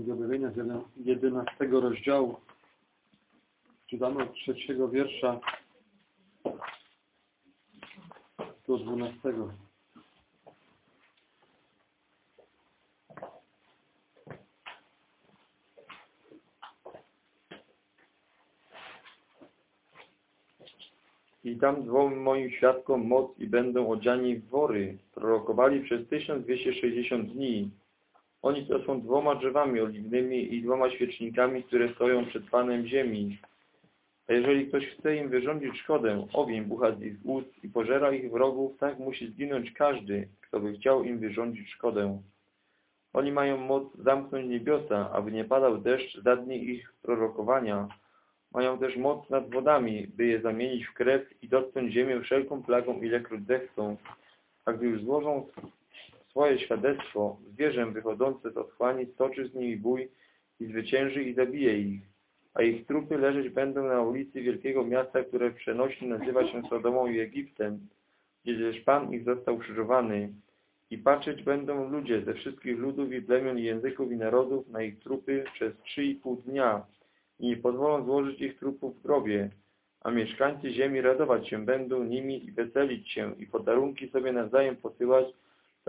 Księgi Objawienia z 11 rozdziału. Czytamy od trzeciego wiersza do 12. I tam dwom moim świadkom moc i będą odziani w wory. Prorokowali przez 1260 dni. Oni to są dwoma drzewami oliwnymi i dwoma świecznikami, które stoją przed Panem ziemi. A jeżeli ktoś chce im wyrządzić szkodę, ogień bucha z ich ust i pożera ich wrogów, tak musi zginąć każdy, kto by chciał im wyrządzić szkodę. Oni mają moc zamknąć niebiosa, aby nie padał deszcz za dni ich prorokowania. Mają też moc nad wodami, by je zamienić w krew i dotknąć ziemię wszelką plagą, ilekroć zechcą. A gdy już złożą swoje świadectwo, zwierzę wychodzące z otchłani stoczy z nimi bój i zwycięży i zabije ich. A ich trupy leżeć będą na ulicy wielkiego miasta, które przenosi nazywa się Sodomą i Egiptem, gdzie też Pan ich został krzyżowany. I patrzeć będą ludzie ze wszystkich ludów i plemion i języków i narodów na ich trupy przez trzy i pół dnia i nie pozwolą złożyć ich trupów w grobie, a mieszkańcy ziemi radować się będą nimi i weselić się i podarunki sobie nawzajem posyłać,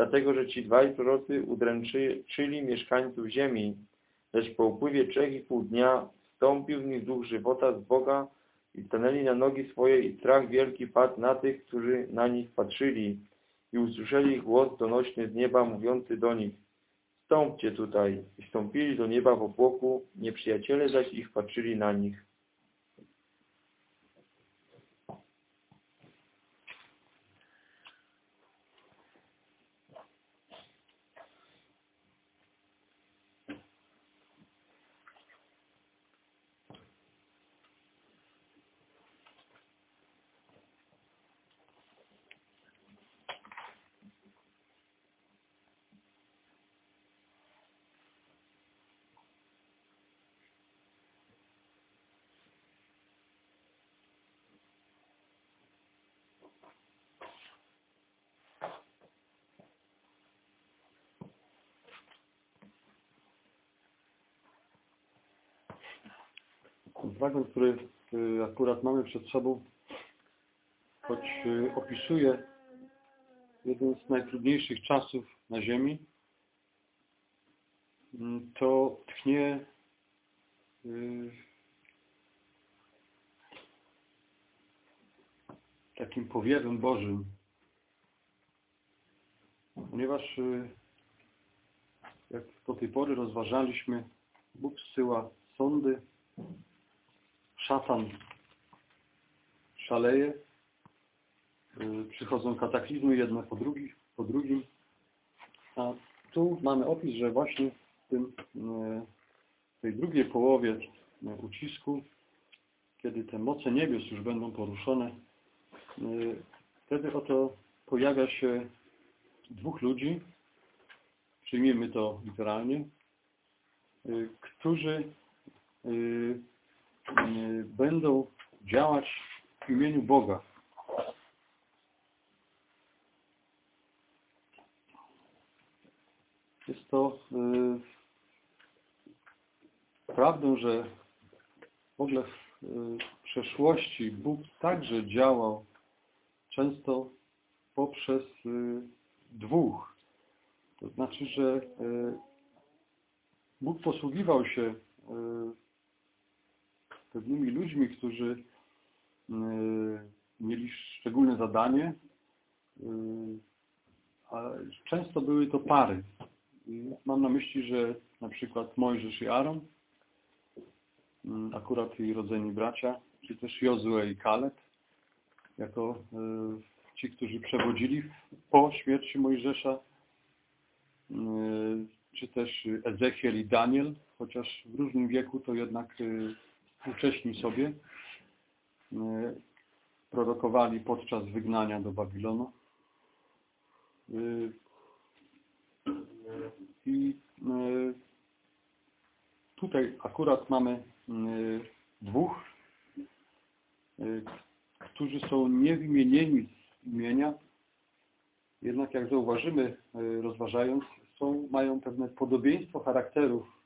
dlatego że ci dwaj prorocy udręczyli mieszkańców ziemi. Lecz po upływie trzech i pół dnia wstąpił w nich duch żywota z Boga i stanęli na nogi swoje i strach wielki padł na tych, którzy na nich patrzyli i usłyszeli głos donośny z nieba mówiący do nich Wstąpcie tutaj i wstąpili do nieba w obłoku, nieprzyjaciele zaś ich patrzyli na nich. Fragment, który y, akurat mamy przed sobą, choć y, opisuje jeden z najtrudniejszych czasów na Ziemi, mm, to tchnie y, takim powiewem Bożym. Ponieważ jak do tej pory rozważaliśmy, Bóg zsyła sądy, szatan szaleje, y, przychodzą kataklizmy jedne po, drugich, po drugim, a tu mamy opis, że właśnie w tym, y, tej drugiej połowie y, ucisku, kiedy te moce niebios już będą poruszone, wtedy oto pojawia się dwóch ludzi, przyjmiemy to literalnie, którzy będą działać w imieniu Boga. Jest to y, prawdą, że w ogóle w y, przeszłości Bóg także działał często poprzez y, dwóch. To znaczy, że Bóg posługiwał się pewnymi ludźmi, którzy e, mieli szczególne zadanie, e, a często były to pary. Mam na myśli, że na przykład Mojżesz i Aaron, mm, akurat jej rodzeni bracia, czy też Jozue i Kaleb, jako e, ci, którzy przewodzili po śmierci Mojżesza, czy też Ezechiel i Daniel, chociaż w różnym wieku to jednak współcześni sobie e, prorokowali podczas wygnania do Babilonu. E, I e, tutaj akurat mamy dwóch, którzy są niewymienieni z imienia, jednak jak zauważymy, rozważając, są, mają pewne podobieństwo charakterów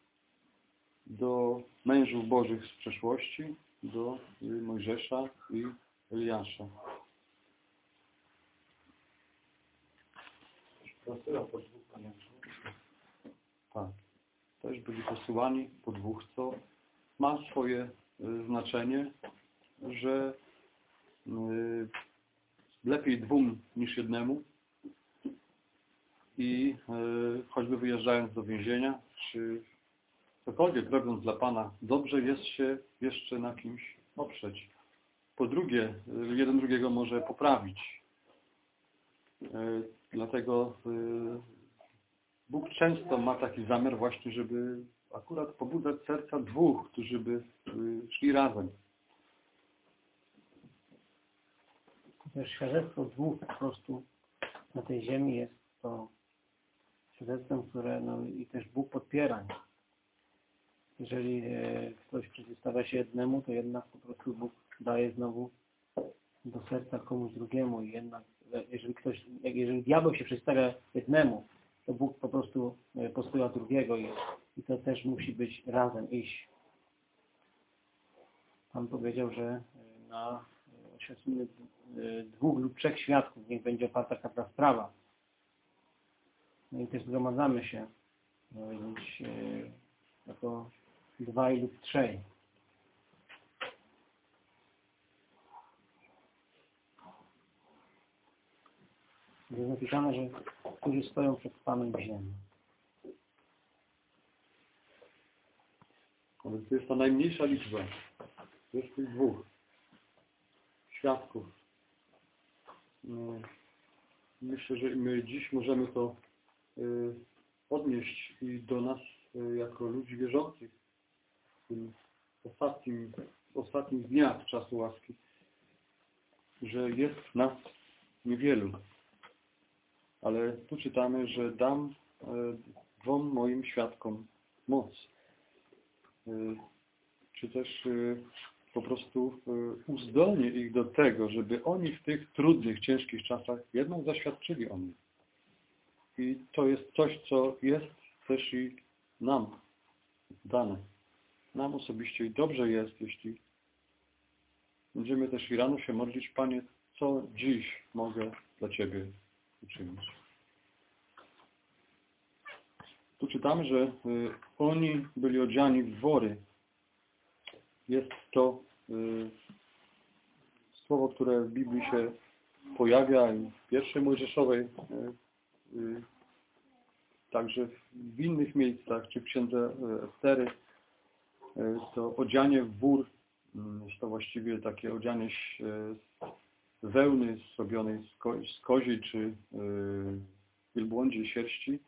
do mężów bożych z przeszłości, do Mojżesza i Eliasza. Tak. Też byli posyłani po dwóch, co ma swoje y, znaczenie, że y, lepiej dwóm niż jednemu i y, choćby wyjeżdżając do więzienia, czy cokolwiek robiąc dla Pana, dobrze jest się jeszcze na kimś oprzeć. Po drugie, y, jeden drugiego może poprawić. Y, Dlatego y, Bóg często ma taki zamiar właśnie, żeby akurat pobudzać serca dwóch, którzy by szli razem. Świadectwo dwóch po prostu na tej ziemi jest to świadectwem, które no i też Bóg podpiera. nie? Jeżeli e, ktoś przeciwstawia się jednemu, to jednak po prostu Bóg daje znowu do serca komuś drugiemu i jednak e, jeżeli ktoś, jeżeli diabeł się przeciwstawia jednemu, to Bóg po prostu e, posyła drugiego i, i to też musi być razem iść. Pan powiedział, że na e, oświadczeniu e, dwóch lub trzech świadków niech będzie oparta każda sprawa. No i też zgromadzamy się no, e, jako dwaj lub trzej. Jest napisane, że którzy stoją przed Panem w ziemi. To jest ta najmniejsza liczba. Jest tych dwóch świadków. No, myślę, że my dziś możemy to y, odnieść i do nas y, jako ludzi wierzących tym ostatnim, ostatnich dniach czasu łaski, że jest nas niewielu. Ale tu czytamy, że dam y, dwom moim świadkom moc y, czy też y, po prostu uzdolnię ich do tego, żeby oni w tych trudnych, ciężkich czasach jednak zaświadczyli o mnie. I to jest coś, co jest też i nam dane. Nam osobiście i dobrze jest, jeśli będziemy też i rano się modlić, Panie, co dziś mogę dla Ciebie uczynić. Tu czytamy, że y, oni byli odziani w wory. Jest to y, słowo, które w Biblii się pojawia i w pierwszej Mojżeszowej, y, także w innych miejscach, czy w księdze Estery. Y, to odzianie w wór jest to właściwie takie odzianie y, z wełny zrobionej z, ko z koziej czy y, wielbłądziej sierści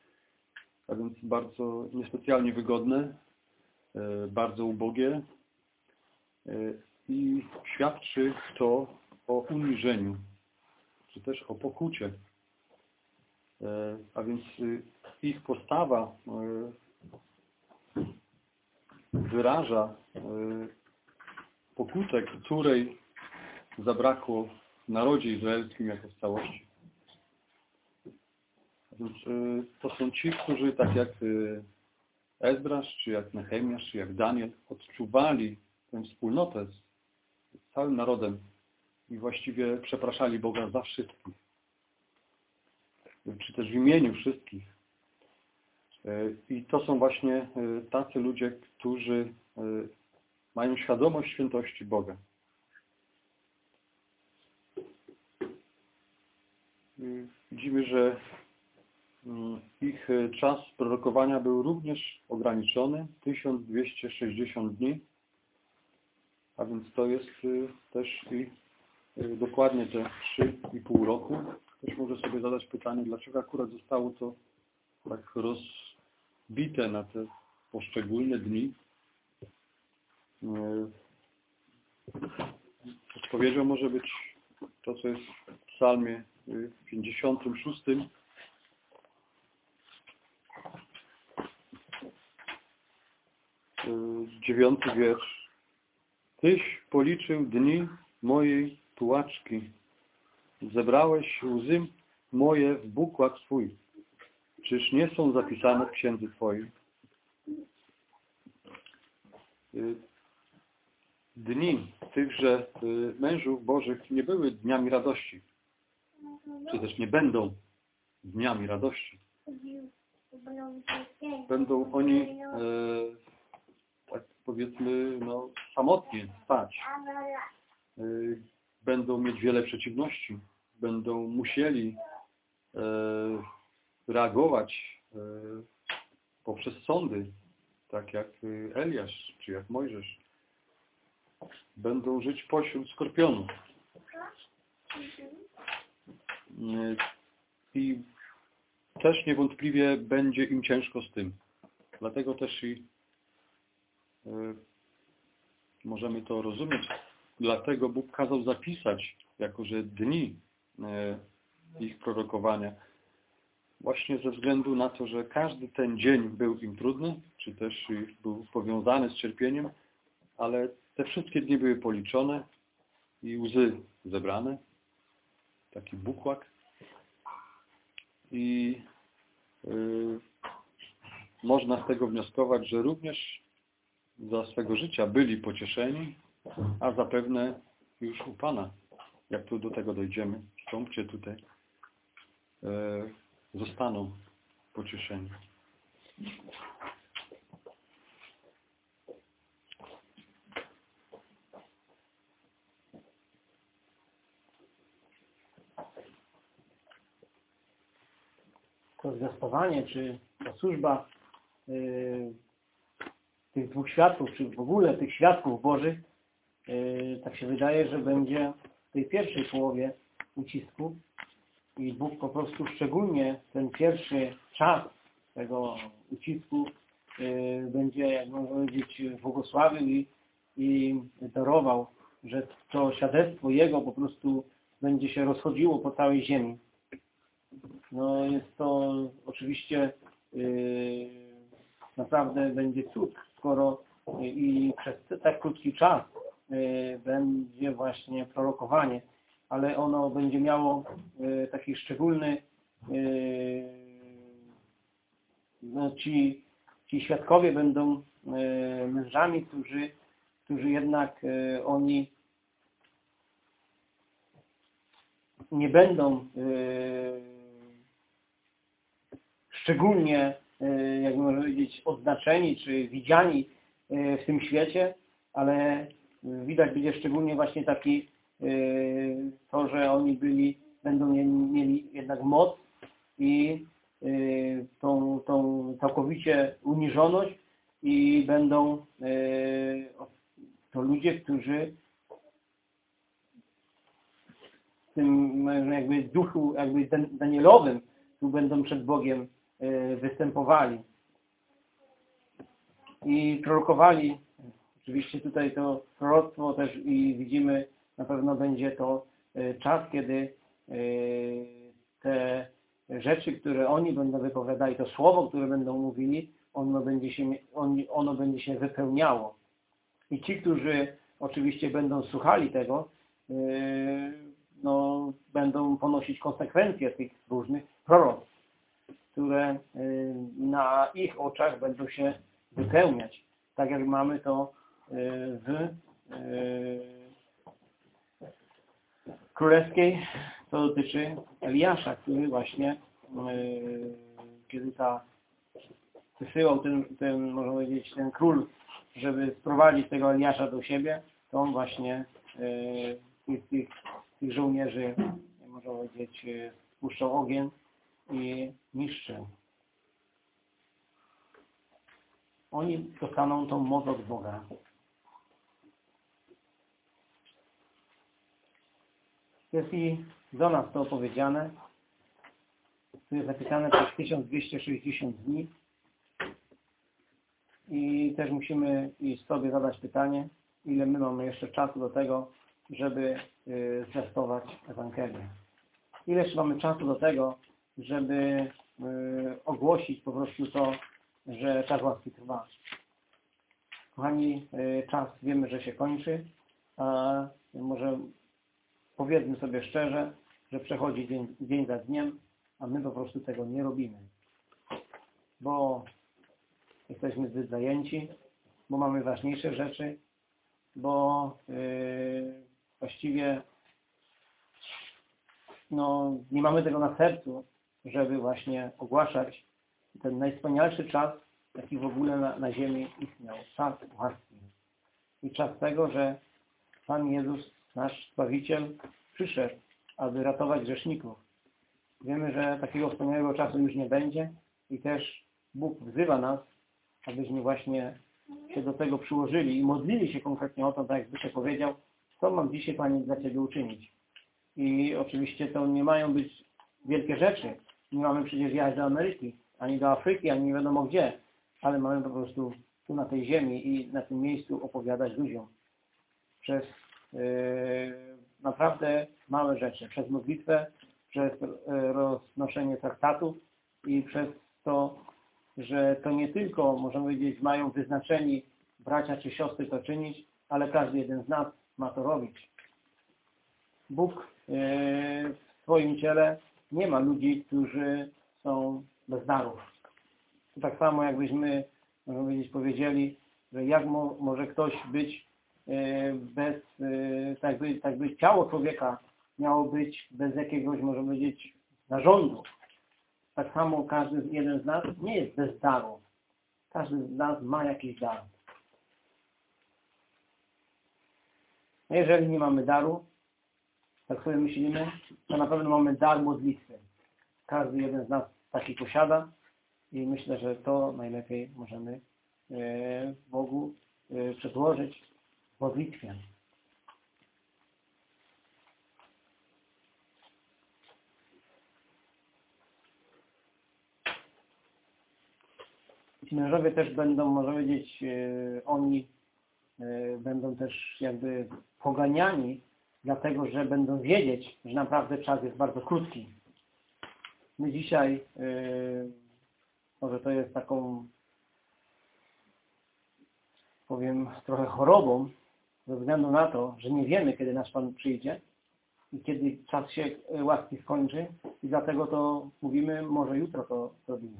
a więc bardzo niespecjalnie wygodne, e, bardzo ubogie e, i świadczy to o uniżeniu, czy też o pokucie. E, A więc ich postawa e, wyraża e, pokutę, której zabrakło w narodzie izraelskim jako w całości. Więc y, to są ci, którzy tak jak y, Ezdrasz, czy jak Nehemiasz, czy jak Daniel odczuwali tę wspólnotę z całym narodem i właściwie przepraszali Boga za wszystkich. Czy też w imieniu wszystkich. Y, I to są właśnie y, tacy ludzie, którzy y, mają świadomość świętości Boga. Widzimy, że Mm, Ich e, czas prorokowania był również ograniczony, 1260 dni, a więc to jest e, też i e, dokładnie te 3,5 roku. Ktoś może sobie zadać pytanie, dlaczego akurat zostało to tak rozbite na te poszczególne dni. E, Odpowiedzią może być to, co jest w psalmie e, 56, y, dziewiąty wiersz. Tyś policzył dni mojej tułaczki. Zebrałeś łzy moje w bukłak swój. Czyż nie są zapisane w księdze Twojej? y, dni tychże y, mężów Bożych nie były dniami radości, czy też nie będą dniami radości. Będą oni, e, tak powiedzmy, no, samotnie spać. E, będą mieć wiele przeciwności. Będą musieli e, reagować e, poprzez sądy, tak jak e, Eliasz czy jak Mojżesz. Będą żyć pośród skorpionów. E, I też niewątpliwie będzie im ciężko z tym. Dlatego też i możemy to rozumieć. Dlatego Bóg kazał zapisać, jako że dni ich prorokowania, właśnie ze względu na to, że każdy ten dzień był im trudny, czy też był powiązany z cierpieniem, ale te wszystkie dni były policzone i łzy zebrane. Taki bukłak. I y, można z tego wnioskować, że również za swego życia byli pocieszeni, a zapewne już u Pana, jak tu do tego dojdziemy, w tutaj, e, zostaną pocieszeni. to zwiastowanie, czy ta służba y, tych dwóch świadków, czy w ogóle tych świadków Bożych, y, tak się wydaje, że będzie w tej pierwszej połowie ucisku i Bóg po prostu szczególnie ten pierwszy czas tego ucisku y, będzie, jak można powiedzieć, błogosławił i, i darował, że to świadectwo Jego po prostu będzie się rozchodziło po całej ziemi. No jest to oczywiście yy, naprawdę będzie cud, skoro i przez tak krótki czas yy, będzie właśnie prorokowanie, ale ono będzie miało yy, taki szczególny yy, no ci, ci świadkowie będą yy, mężami, którzy, którzy jednak oni nie będą szczególnie, e, jak można powiedzieć, odznaczeni czy widziani e, w tym świecie, ale widać będzie szczególnie właśnie taki e, to, że oni byli, będą mieli jednak moc i tą, tą całkowicie uniżoność i będą to ludzie, którzy w tym jakby duchu jakby Danielowym tu będą przed Bogiem występowali i prorokowali. Oczywiście tutaj to proroctwo też i widzimy, na pewno będzie to e, czas, kiedy e, te rzeczy, które oni będą wypowiadali, to słowo, które będą mówili, ono będzie się, ono będzie się wypełniało. I ci, którzy oczywiście będą słuchali tego, no, będą ponosić konsekwencje tych różnych proroctw które na ich oczach będą się wypełniać. Tak jak mamy to w królewskiej, to dotyczy Eliasza, który właśnie kiedy ta wysyłał ten, ten, można powiedzieć, ten król, żeby sprowadzić tego Eliasza do siebie, to on właśnie tych, tych, tych żołnierzy, można powiedzieć, spuszczał ogień i niszczy. Oni dostaną tą moc od Boga. Jest i do nas to opowiedziane. Tu jest napisane przez 1260 dni. I też musimy i sobie zadać pytanie, ile my mamy jeszcze czasu do tego, żeby y, zwiastować Ewangelię. Ile jeszcze mamy czasu do tego, żeby y, ogłosić po prostu to, że czas łaski trwa. Kochani, y, czas wiemy, że się kończy, a może powiedzmy sobie szczerze, że przechodzi dzień, dzień za dniem, a my po prostu tego nie robimy. Bo jesteśmy zbyt zajęci, bo mamy ważniejsze rzeczy, bo yy, właściwie no, nie mamy tego na sercu, żeby właśnie ogłaszać ten najwspanialszy czas, jaki w ogóle na, na ziemi istniał. Czas łaski. I czas tego, że Pan Jezus, nasz Zbawiciel, przyszedł, aby ratować grzeszników. Wiemy, że takiego wspaniałego czasu już nie będzie i też Bóg wzywa nas, abyśmy właśnie się do tego przyłożyli i modlili się konkretnie o to, tak jak Zbyszek powiedział, co mam dzisiaj Panie dla Ciebie uczynić. I oczywiście to nie mają być wielkie rzeczy. Nie mamy przecież jechać do Ameryki, ani do Afryki, ani nie wiadomo gdzie, ale mamy po prostu tu na tej ziemi i na tym miejscu opowiadać ludziom przez naprawdę małe rzeczy, przez modlitwę, przez yy, roznoszenie traktatów i przez to, że to nie tylko, możemy powiedzieć, mają wyznaczeni bracia czy siostry to czynić, ale każdy jeden z nas ma to robić. Bóg yy, w swoim ciele nie ma ludzi, którzy są bez darów. To tak samo jakbyśmy, możemy powiedzieć, powiedzieli, że jak mo, może ktoś być yy, bez, yy, tak by, tak by ciało człowieka miało być bez jakiegoś, możemy powiedzieć, narządu. Tak samo każdy jeden z nas nie jest bez daru. Każdy z nas ma jakiś dar. A jeżeli nie mamy daru, tak sobie myślimy, to na pewno mamy dar modlitwy. Każdy jeden z nas taki posiada i myślę, że to najlepiej możemy e, Bogu e, przedłożyć modlitwie. Ci mężowie też będą, można powiedzieć, e, oni e, będą też jakby poganiani, dlatego że będą wiedzieć, że naprawdę czas jest bardzo krótki. My dzisiaj, e, może to jest taką, powiem, trochę chorobą, ze względu na to, że nie wiemy, kiedy nasz Pan przyjdzie i kiedy czas się łaski skończy i dlatego to mówimy, może jutro to zrobimy.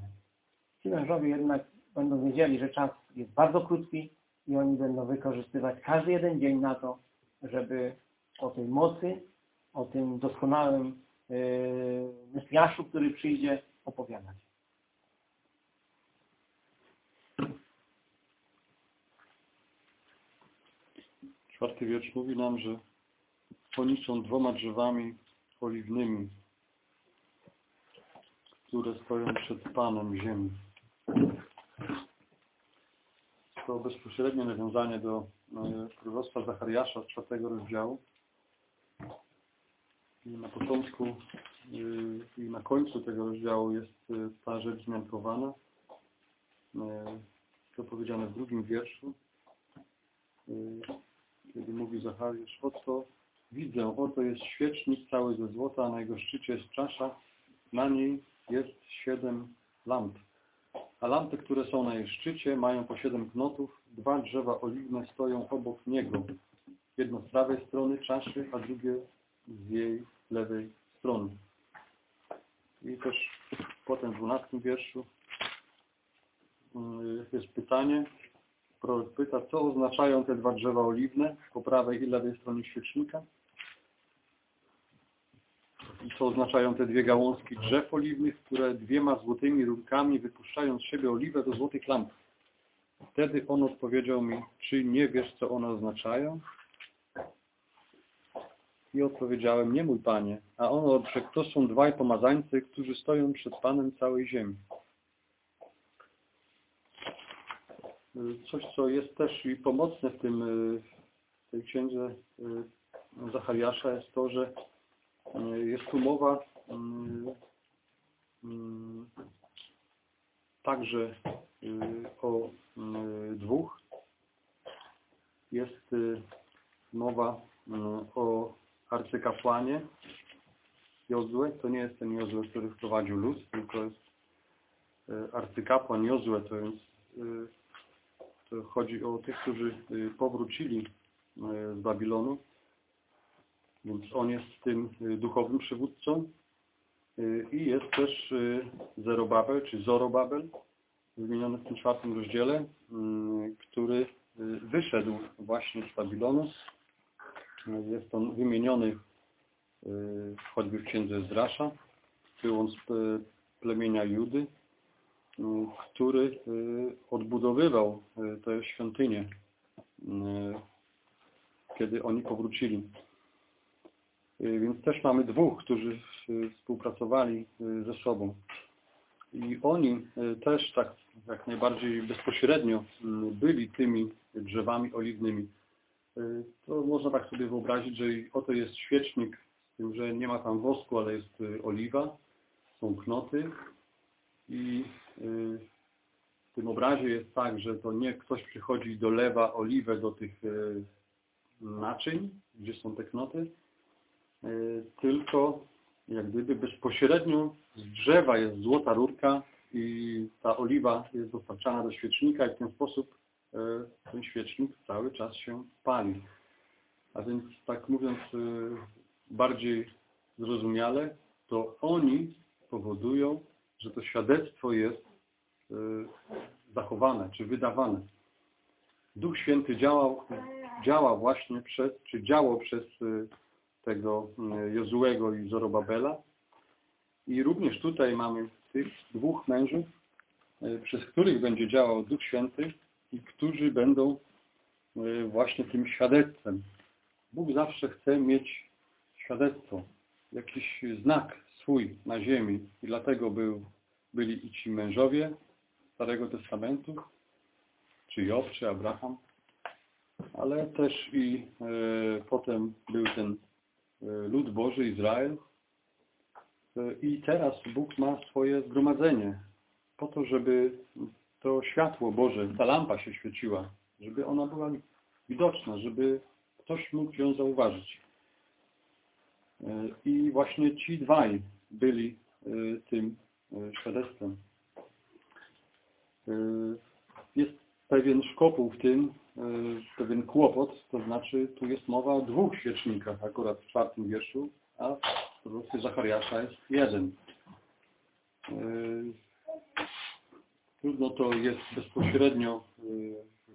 Ci mężowie jednak będą wiedzieli, że czas jest bardzo krótki i oni będą wykorzystywać każdy jeden dzień na to, żeby o tej mocy, o tym doskonałym yy, Mesjaszu, który przyjdzie, opowiadać. Czwarty wiersz mówi nam, że oni są dwoma drzewami oliwnymi, które stoją przed Panem ziemi. To bezpośrednie nawiązanie do e, proroctwa Zachariasza czwartego rozdziału. I na początku e, i na końcu tego rozdziału jest e, ta rzecz zmiankowana. To powiedziane w drugim wierszu kiedy mówi Zachariasz, oto widzę, oto jest świecznik cały ze złota, a na jego szczycie jest czasza, na niej jest siedem lamp. A lampy, które są na jej szczycie, mają po siedem knotów, dwa drzewa oliwne stoją obok niego. Jedno z prawej strony czaszy, a drugie z jej lewej strony. I też potem w dwunastym wierszu mm, jest pytanie, pyta, co oznaczają te dwa drzewa oliwne po prawej i lewej stronie świecznika? I co oznaczają te dwie gałązki drzew oliwnych, które dwiema złotymi rurkami wypuszczają z siebie oliwę do złotych lamp? Wtedy on odpowiedział mi, czy nie wiesz, co one oznaczają? I odpowiedziałem, nie mój Panie. A on odrzekł, to są dwaj pomazańcy, którzy stoją przed Panem całej ziemi. Coś, co jest też i pomocne w tym w tej księdze Zachariasza jest to, że jest tu mowa także o dwóch. Jest mowa o arcykapłanie Jozue. To nie jest ten Jozue, który wprowadził lud, tylko jest arcykapłan Jozue, to jest chodzi o tych, którzy y, powrócili y, z Babilonu, więc on jest tym y, duchowym przywódcą i jest też Zerobabel, czy Zorobabel, wymieniony w tym czwartym rozdziale, który wyszedł właśnie z Babilonu. Jest on wymieniony choćby w księdze Zdrasza. Był on z plemienia Judy, który odbudowywał y, tę świątynię, y, kiedy oni powrócili. Y, Więc też mamy dwóch, którzy współpracowali ze sobą. I oni też tak jak najbardziej bezpośrednio byli tymi drzewami oliwnymi. To można tak sobie wyobrazić, że oto jest świecznik, z tym, że nie ma tam wosku, ale jest oliwa, są knoty i tym obrazie jest tak, że to nie ktoś przychodzi i dolewa oliwę do tych y, naczyń, gdzie są te knoty, y, tylko jak gdyby bezpośrednio z drzewa jest złota rurka i ta oliwa jest dostarczana do świecznika i w ten sposób e, ten świecznik cały czas się pali. A więc tak mówiąc e, bardziej zrozumiale, to oni powodują, że to świadectwo jest e, zachowane czy wydawane. Duch Święty działał, działa właśnie przez, czy działał przez e, tego e, Jozułego i Zorobabela. I również tutaj mamy tych dwóch mężów, przez których będzie działał Duch Święty i którzy będą właśnie tym świadectwem. Bóg zawsze chce mieć świadectwo, jakiś znak swój na ziemi i dlatego był, byli i ci mężowie Starego Testamentu, czy Job, czy Abraham, ale też i e, potem był ten e, lud Boży, Izrael. E, I teraz Bóg ma swoje zgromadzenie po to, żeby to światło Boże, ta lampa się świeciła, żeby ona była widoczna, żeby ktoś mógł ją zauważyć. E, I właśnie ci dwaj byli e, tym e, świadectwem. E, Jest pewien szkopuł w tym, e, pewien kłopot, to znaczy tu jest mowa o dwóch świecznikach akurat w czwartym wierszu, a w proroctwie Zachariasza jest jeden. E, Trudno to jest bezpośrednio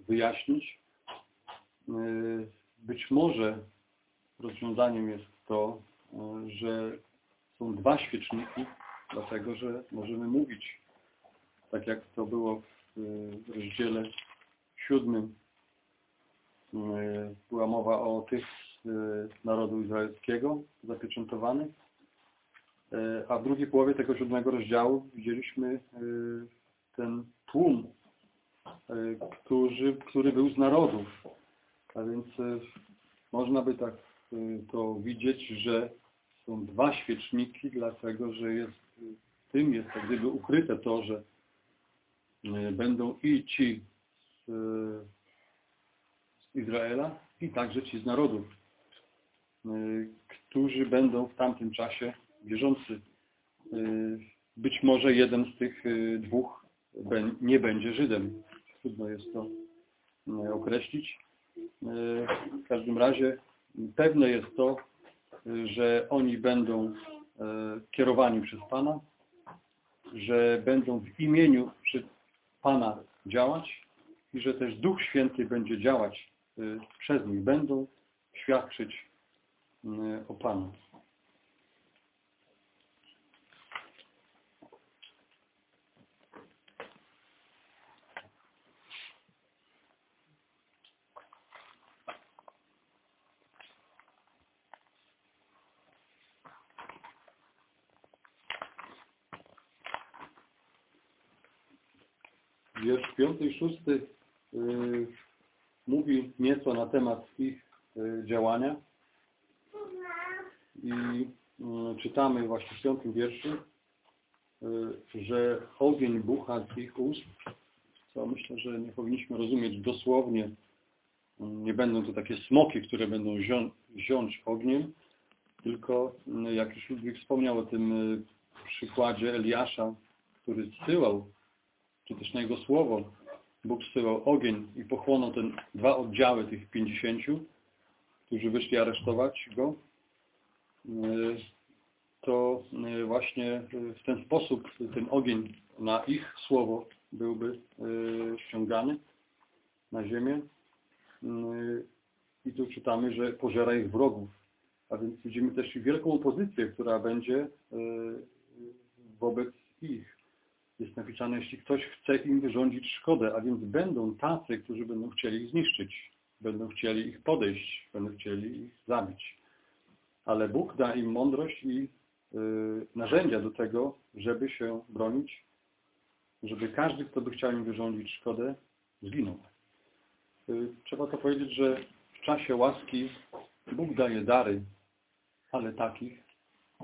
wyjaśnić. Być może rozwiązaniem jest to, że są dwa świeczniki, dlatego że możemy mówić, tak jak to było w rozdziale siódmym, e, była mowa o tych e, narodu izraelskiego zapieczętowanych, E, a w drugiej połowie tego siódmego rozdziału widzieliśmy ten tłum, który, który był z narodów. A więc można by tak to widzieć, że są dwa świeczniki, dlatego że jest, tym jest jak gdyby ukryte to, że będą i ci z, z Izraela, i także ci z narodów, e, którzy będą w tamtym czasie wierzący. E, Być może jeden z tych dwóch nie będzie Żydem. Trudno jest to określić. W każdym razie pewne jest to, że oni będą kierowani przez Pana, że będą w imieniu Pana działać i że też Duch Święty będzie działać e, przez nich. Będą świadczyć e, o Panu. Wiersz piąty i szósty y, mówi nieco na temat ich y, działania i y, czytamy właśnie w piątym wierszu, że ogień bucha z ich ust, co myślę, że nie powinniśmy rozumieć dosłownie. Nie będą to takie smoki, które będą zią ziąć ogniem, tylko jak już Ludwik wspomniał o tym przykładzie Eliasza, który zsyłał czy też na Jego słowo, Bóg zsyłał ogień i pochłonął ten dwa oddziały tych pięćdziesięciu, którzy wyszli aresztować Go, y, to y, właśnie y, w ten sposób ten ogień na ich słowo byłby ściągany na ziemię I tu czytamy, że pożera ich wrogów. A więc widzimy też wielką opozycję, która będzie wobec ich. Jest napisane, jeśli ktoś chce im wyrządzić szkodę, a więc będą tacy, którzy będą chcieli ich zniszczyć, będą chcieli ich podejść, będą chcieli ich zabić. Ale Bóg da im mądrość i yy, narzędzia do tego, żeby się bronić, żeby każdy, kto by chciał im wyrządzić szkodę, zginął. Yy, trzeba to powiedzieć, że w czasie łaski Bóg daje dary, ale takich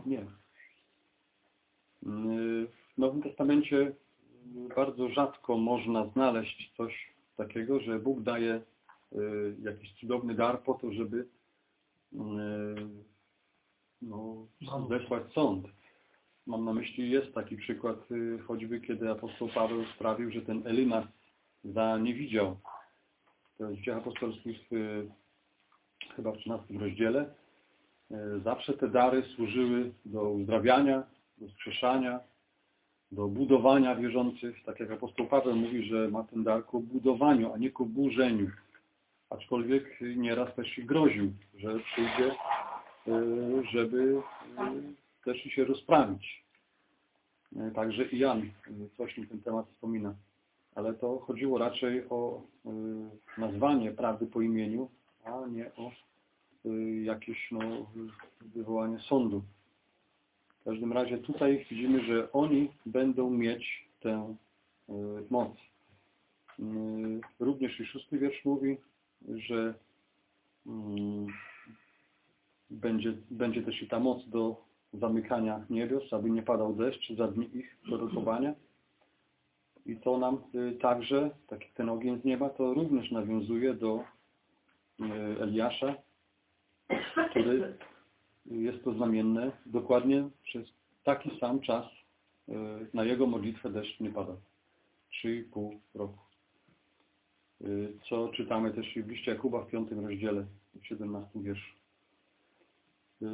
nie. Yy, W Nowym Testamencie bardzo rzadko można znaleźć coś takiego, że Bóg daje yy, jakiś cudowny dar po to, żeby yy, no, zesłać sąd. Mam na myśli, jest taki przykład, yy, choćby kiedy apostoł Paweł sprawił, że ten Elimas za nie widział. To jest w dziejach apostolskich chyba w 13 rozdziale. Zawsze te dary służyły do uzdrawiania, do skrzeszania, do budowania wierzących. Tak jak apostoł Paweł mówi, że ma ten dar ku budowaniu, a nie ku burzeniu. Aczkolwiek nieraz też i groził, że przyjdzie, yy, żeby yy, też się rozprawić. Yy, Także i Jan coś na ten temat wspomina. Ale to chodziło raczej o nazwanie prawdy po imieniu, a nie o jakieś no, wywołanie sądu. W każdym razie tutaj widzimy, że oni będą mieć tę y, moc. Y, Również i szósty wiersz mówi, że y, będzie, będzie też i ta moc do zamykania niebios, aby nie padał deszcz za dni ich prorokowania. I to nam y, także, tak jak ten ogień z nieba, to również nawiązuje do Eliasza, który jest to znamienne. Dokładnie przez taki sam czas y, na jego modlitwę deszcz nie pada. 3,5 roku. Y, Co czytamy też w liście Jakuba w 5 rozdziale, w 17 wierszu. Y,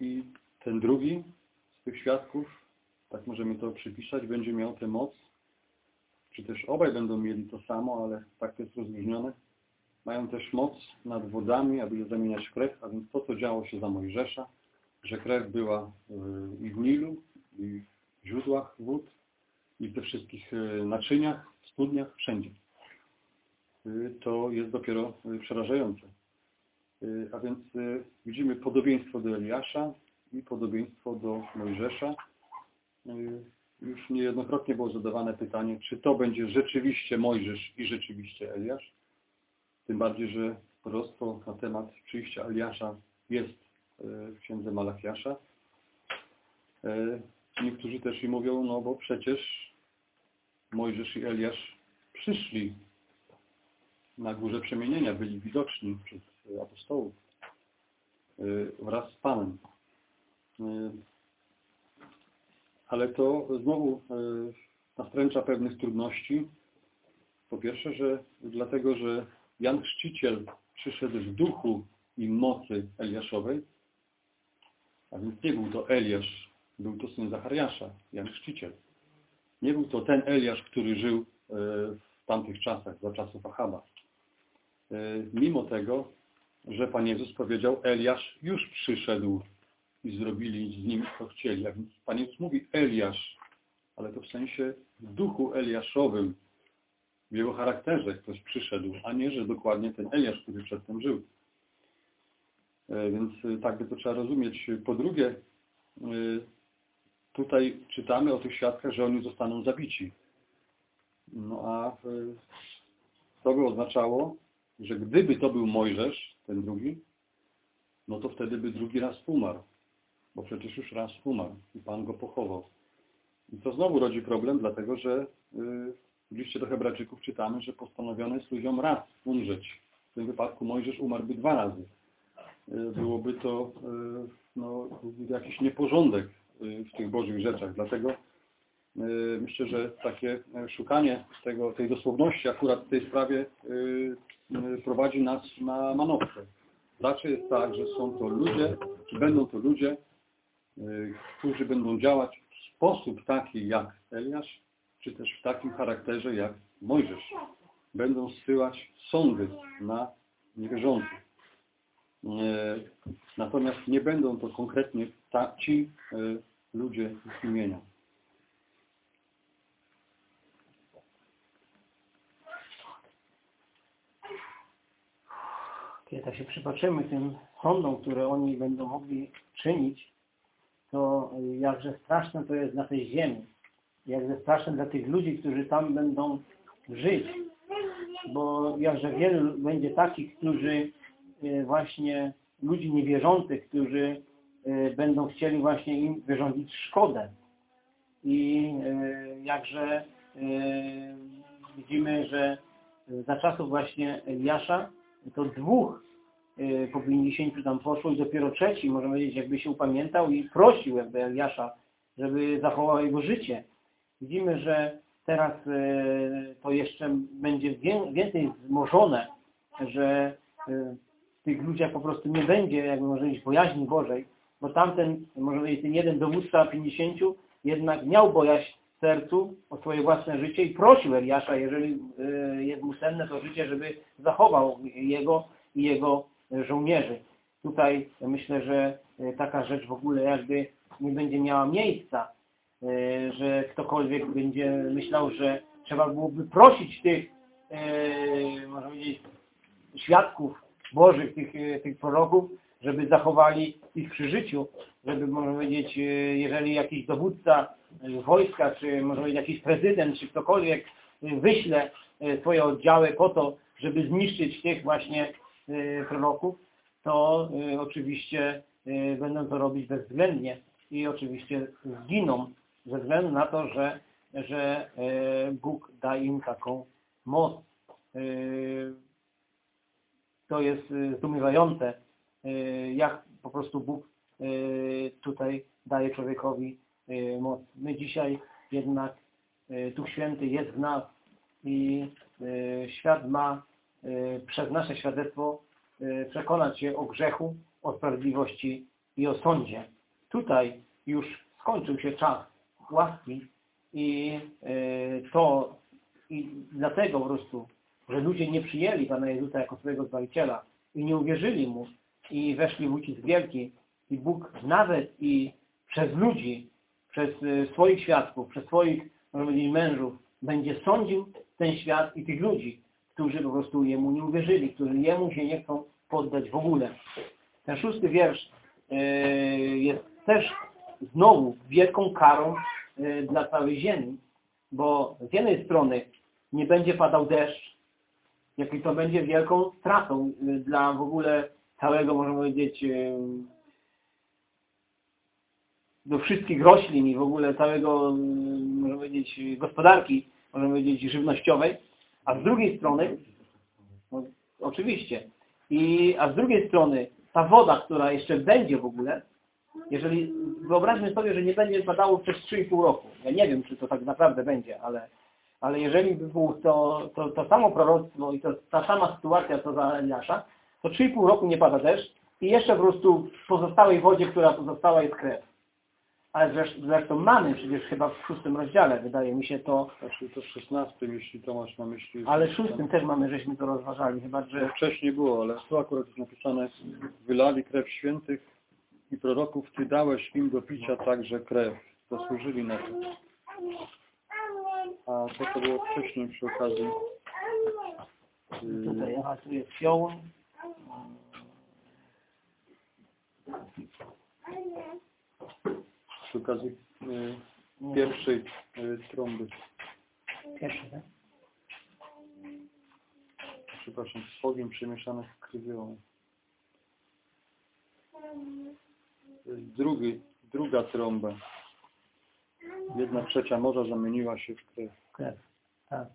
I ten drugi z tych świadków, tak możemy to przypisać, będzie miał tę moc, czy też obaj będą mieli to samo, ale tak to jest rozróżnione, mają też moc nad wodami, aby je zamieniać w krew, a więc to, co działo się za Mojżesza, że krew była y, i w Nilu, i w źródłach wód, i w tych wszystkich y, naczyniach, studniach, wszędzie. Y, To jest dopiero przerażające. A więc widzimy podobieństwo do Eliasza i podobieństwo do Mojżesza. Już niejednokrotnie było zadawane pytanie, czy to będzie rzeczywiście Mojżesz i rzeczywiście Eliasz. Tym bardziej, że proroctwo na temat przyjścia Eliasza jest e, w księdze Malachiasza. E, Niektórzy też i mówią, no bo przecież Mojżesz i Eliasz przyszli na górze przemienienia, byli widoczni przez apostołów e, wraz z Panem. Ale to znowu nastręcza pewnych trudności. Po pierwsze, że dlatego, że Jan Chrzciciel przyszedł w duchu i mocy Eliaszowej, a więc nie był to Eliasz, był to syn Zachariasza, Jan Chrzciciel. Nie był to ten Eliasz, który żył e, w tamtych czasach, za czasów Achaba. E, Mimo tego, że Pan Jezus powiedział, Eliasz już przyszedł i zrobili z nim, co chcieli. A więc Pan Jezus mówi Eliasz, ale to w sensie w duchu Eliaszowym, w jego charakterze ktoś przyszedł, a nie, że dokładnie ten Eliasz, który przedtem żył. E, Więc e, tak by to trzeba rozumieć. Po drugie, e, tutaj czytamy o tych świadkach, że oni zostaną zabici. No a to by oznaczało, że gdyby to był Mojżesz, ten drugi, no to wtedy by drugi raz umarł. Bo przecież już raz umarł i Pan go pochował. I to znowu rodzi problem, dlatego że w liście do Hebrajczyków czytamy, że postanowione jest ludziom raz umrzeć. W tym wypadku Mojżesz umarłby dwa razy. Y, Byłoby to y, no, jakiś nieporządek y, w tych Bożych rzeczach. Dlatego myślę, że takie szukanie tego, tej dosłowności akurat w tej sprawie prowadzi nas na manowce. Raczej jest tak, że są to ludzie, czy będą to ludzie, którzy będą działać w sposób taki jak Eliasz, czy też w takim charakterze jak Mojżesz. będą zsyłać sądy na niewierzących. E, Natomiast nie będą to konkretnie ta, ci e, ludzie z imienia. Kiedy tak się przypatrzymy tym sądom, które oni będą mogli czynić, to y, jakże straszne to jest na tej ziemi. Jakże straszne dla tych ludzi, którzy tam będą żyć. Bo jakże wielu będzie takich, którzy y, właśnie, ludzi niewierzących, którzy y, będą chcieli właśnie im wyrządzić szkodę. I jakże widzimy, że za czasów właśnie Eliasza to dwóch po 50 tam poszło i dopiero trzeci, można powiedzieć, jakby się upamiętał i prosił jakby Eliasza, żeby zachował jego życie. Widzimy, że teraz y, to jeszcze będzie wię- więcej wzmożone, że y, w tych ludziach po prostu nie będzie, jakby można powiedzieć, bojaźni Bożej, bo tamten, można powiedzieć, ten jeden dowódca 50 jednak miał bojaźń w sercu o swoje własne życie i prosił Eliasza, jeżeli y, jest mu senne to życie, żeby zachował jego i jego żołnierzy. Tutaj myślę, że taka rzecz w ogóle jakby nie będzie miała miejsca, że ktokolwiek będzie myślał, że trzeba byłoby prosić tych, y, można powiedzieć, świadków Bożych, tych, y, tych proroków, żeby zachowali ich przy życiu, żeby, można powiedzieć, jeżeli jakiś dowódca wojska, czy może powiedzieć jakiś prezydent, czy ktokolwiek wyśle swoje oddziały po to, żeby zniszczyć tych właśnie proroków, to oczywiście będą to robić bezwzględnie i oczywiście zginą ze względu na to, że, że y, Bóg da im taką moc. Y, To jest y, zdumiewające, jak po prostu Bóg tutaj daje człowiekowi moc. My dzisiaj jednak Duch Święty jest w nas i świat ma przez nasze świadectwo przekonać się o grzechu, o sprawiedliwości i o sądzie. Tutaj już skończył się czas łaski i y, to i dlatego po prostu, że ludzie nie przyjęli Pana Jezusa jako swojego Zbawiciela i nie uwierzyli Mu i weszli w ucisk wielki i Bóg nawet i przez ludzi, przez y, swoich świadków, przez swoich, mężów będzie sądził ten świat i tych ludzi, którzy po prostu Jemu nie uwierzyli, którzy Jemu się nie chcą poddać w ogóle. Ten szósty wiersz y, jest też znowu wielką karą y, dla całej ziemi, bo z jednej strony nie będzie padał deszcz, jak i to będzie wielką stratą y, dla w ogóle całego, można powiedzieć, y, do wszystkich roślin i w ogóle całego, można powiedzieć, gospodarki, można powiedzieć, żywnościowej, a z drugiej strony, no, oczywiście, i, a z drugiej strony ta woda, która jeszcze będzie w ogóle, jeżeli wyobraźmy sobie, że nie będzie padało przez 3,5 roku. Ja nie wiem, czy to tak naprawdę będzie, ale, ale jeżeli by było to, to, to samo proroctwo i to, ta sama sytuacja co za Eliasza, to 3,5 roku nie pada deszcz i jeszcze po prostu w pozostałej wodzie, która pozostała jest krew. Ale zresztą, mamy przecież chyba w szóstym rozdziale, wydaje mi się to, Znaczy to w 16, jeśli to masz na myśli. ale w szóstym też mamy, żeśmy to rozważali, chyba, że wcześniej było, ale tu akurat jest napisane wylali krew świętych i proroków, Ty dałeś im do picia także krew. Zasłużyli na to. A to, co było wcześniej przy okazji y, tutaj, aha, tu jest fioł, przy okazji y, pierwszej y, trąby. pierwszy, tak? Przepraszam, z ogniem przemieszane z krwią. Y, Drugi, druga trąba. Jedna trzecia morza zamieniła się w krew. krew. Tak.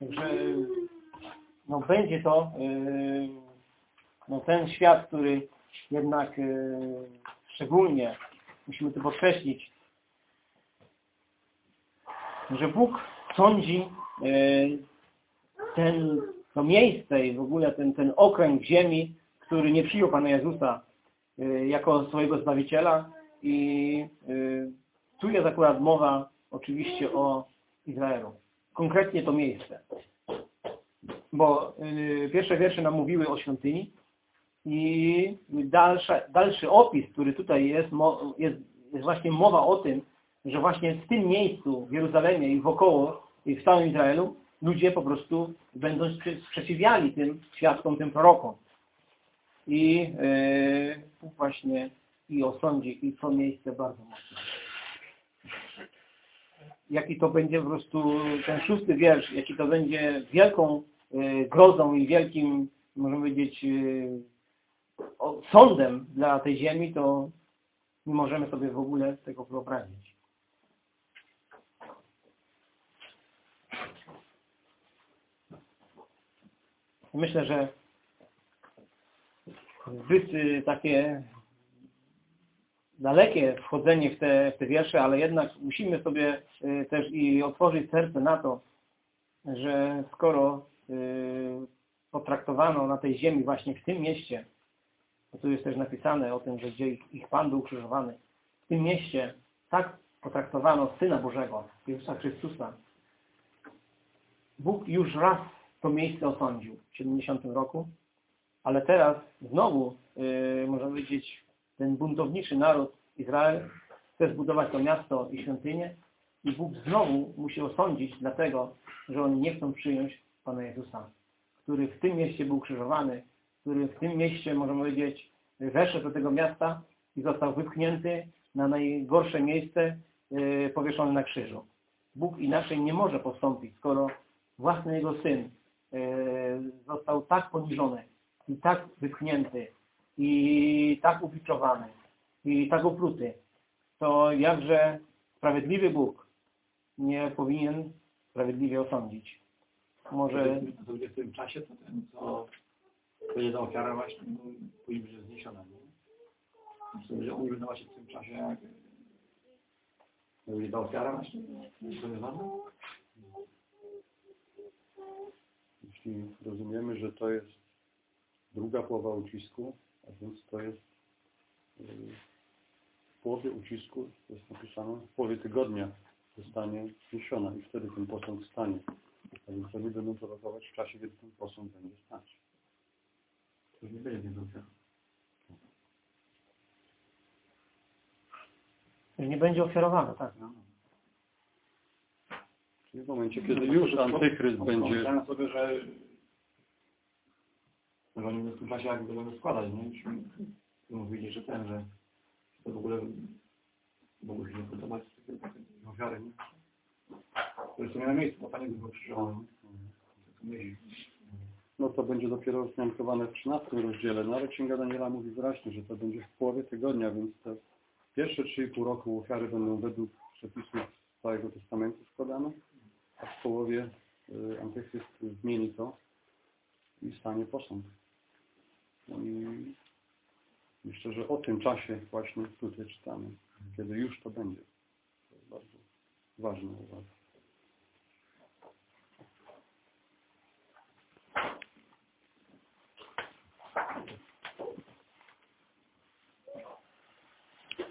Także no będzie to yy, no ten świat, który jednak yy, szczególnie musimy tu podkreślić, że Bóg sądzi yy, ten, to miejsce i w ogóle ten, ten okręg ziemi, który nie przyjął Pana Jezusa y, jako swojego Zbawiciela i y, tu jest akurat mowa oczywiście o Izraelu. Konkretnie to miejsce. Bo y, pierwsze wiersze nam mówiły o świątyni i dalsza, dalszy opis, który tutaj jest, jest, jest właśnie mowa o tym, że właśnie w tym miejscu, w Jeruzalemie i wokoło, i w całym Izraelu, ludzie po prostu będą sprze- sprzeciwiali tym świadkom, tym prorokom. I Bóg właśnie i osądzi i to miejsce bardzo mocno. Jaki to będzie po prostu ten szósty wiersz, jaki to będzie wielką yy, grozą i wielkim, możemy powiedzieć, o- sądem dla tej ziemi, to nie możemy sobie w ogóle tego wyobrazić. Myślę, że zbyt y, takie dalekie wchodzenie w te, w te wiersze, ale jednak musimy sobie y, też i otworzyć serce na to, że skoro y, potraktowano na tej ziemi właśnie w tym mieście, bo tu jest też napisane o tym, że gdzie ich, Pan był ukrzyżowany, w tym mieście tak potraktowano Syna Bożego, Jezusa Chrystusa. Bóg już raz to miejsce osądził w 70 roku, ale teraz znowu, yy, można powiedzieć, ten buntowniczy naród Izrael chce zbudować to miasto i świątynię i Bóg znowu musi osądzić dlatego, że oni nie chcą przyjąć Pana Jezusa, który w tym mieście był krzyżowany, który w tym mieście, możemy powiedzieć, weszł do tego miasta i został wypchnięty na najgorsze miejsce, yy, powieszony na krzyżu. Bóg inaczej nie może postąpić, skoro własny Jego Syn e, został tak poniżony i tak wypchnięty i tak upiczowany i tak opluty, to jakże sprawiedliwy Bóg nie powinien sprawiedliwie osądzić. Może To będzie w tym czasie, to ten, co będzie ta ofiara właśnie, no, później będzie zniesiona, nie? To będzie umrze właśnie w tym czasie, jak to będzie ta ofiara właśnie wykonywana? Jeśli rozumiemy, że to jest druga połowa ucisku, a więc to jest yy, w połowie ucisku, to jest napisane, w połowie tygodnia zostanie zniesiona i wtedy ten posąg stanie. A więc oni będą prorokować w czasie, kiedy ten posąg będzie stać. To już nie będzie że nie będzie ofiarowane, tak. No. Czyli w momencie, kiedy już antychryst będzie... Pomyślałem sobie, że że oni w czasie jakby będą składać, nie? Już mówili, że ten, że to w ogóle mogło się nie podobać ofiary, nie? To jest na miejscu, bo Panie był krzyżowany. nie? No to będzie dopiero wzmiankowane w 13 rozdziale, no ale Księga Daniela mówi wyraźnie, że to będzie w połowie tygodnia, więc te pierwsze 3,5 roku ofiary będą według przepisów Starego Testamentu składane, a w połowie y, Antychryst zmieni to i stanie posąg. Myślę, że o tym czasie właśnie tutaj czytamy, kiedy już to będzie. To jest bardzo ważna uwaga.